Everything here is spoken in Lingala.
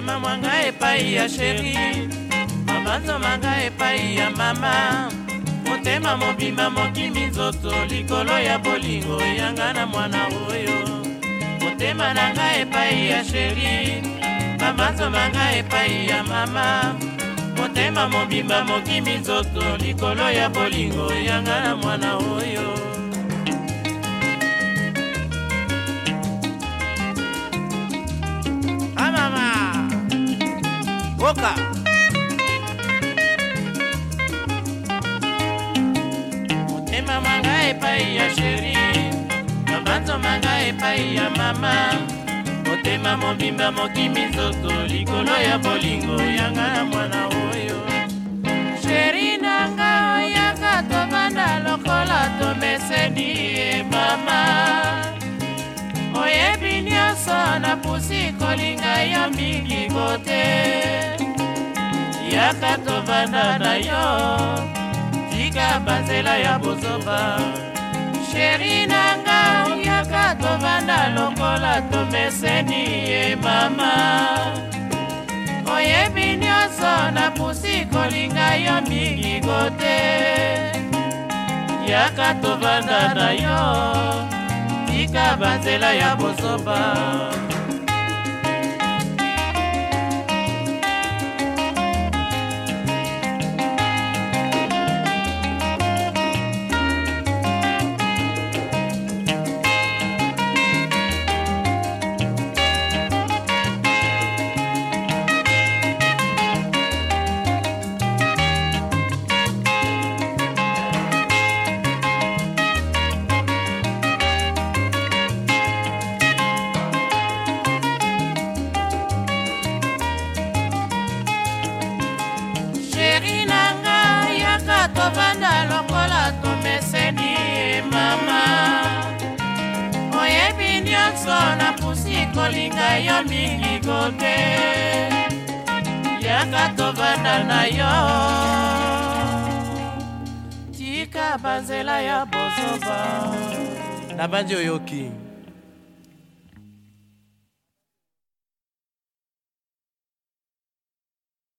motema mwanga epai ya sheri mabanzo manga epai ya mama motema mobima mokimi nzoto likolo ya bolingo eyanga na mwana oyo motema na nga epai ya sheri mabanzo manga epai ya mama motema mobimba mokimi nzoto likolo ya bolingo eyanga na mwana oyo mboka motema mwanga epai ya sheri mabanzo manga epai ya mama motema mobimba mokimi nzoto likolo ya bolingo yanga na mwana oyo sheri nanga oyaka tovanda lokola tomeseni ye mama oyebini nyonso napusi kolinga yo mingi kote yaka tovanda na yo tika banzela ya bozoba sheri nanga oyaka tovanda lokola tomeseni ye mama oyebi nyonso napusi kolinga yo mingi kote yaka tovanda na yo tika banzela ya bosoba nakoki kolinga yo mingi koke yaka tovanda na yo tika banzela ya bozoba na bandi oyoki